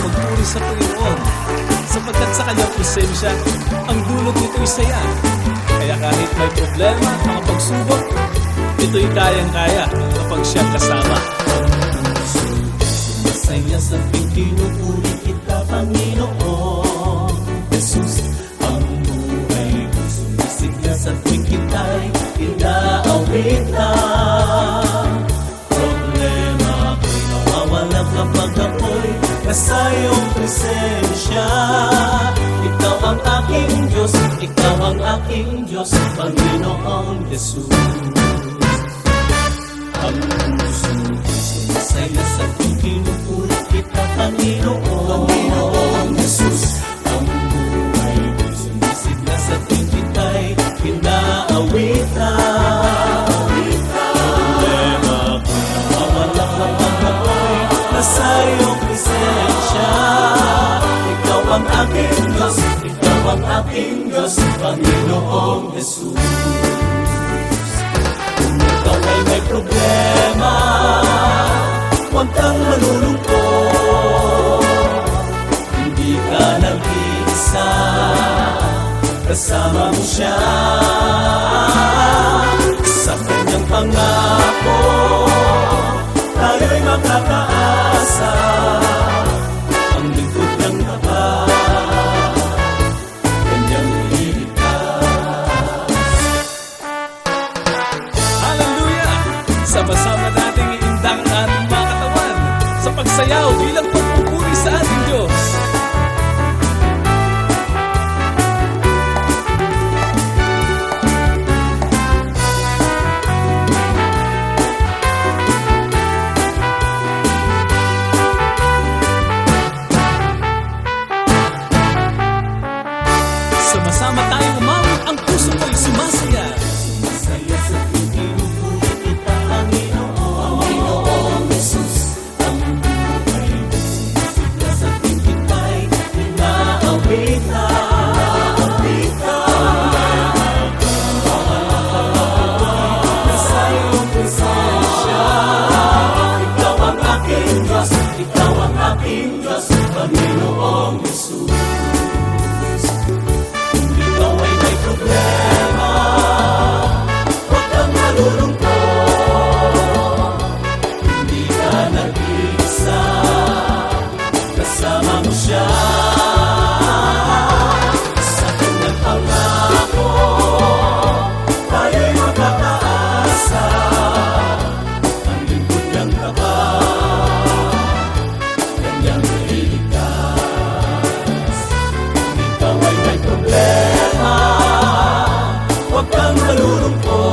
papuri sa Panginoon sapagkat sa kanyang presensya, ang dulot nito'y saya. Kaya kahit may problema, pagsubok, ito'y kayang-kaya kapag siya kasama. Masaya sa pinupuri kita, Panginoon Jesus, ang buhay ko sumisigla sa tuwing kita'y inaawit na presensya Ikaw ang aking Diyos, ikaw ang aking Diyos, Panginoong Jesus ikaw ang aking Diyos, Panginoong Jesus. Kung ikaw ay may problema Huwag kang malulungkot Hindi ka nag-iisa Kasama mo siya Sa kanyang pangako somebody else. Diyos, Ikaw ang aking Diyos, Panginoong Jesus. por um pouco.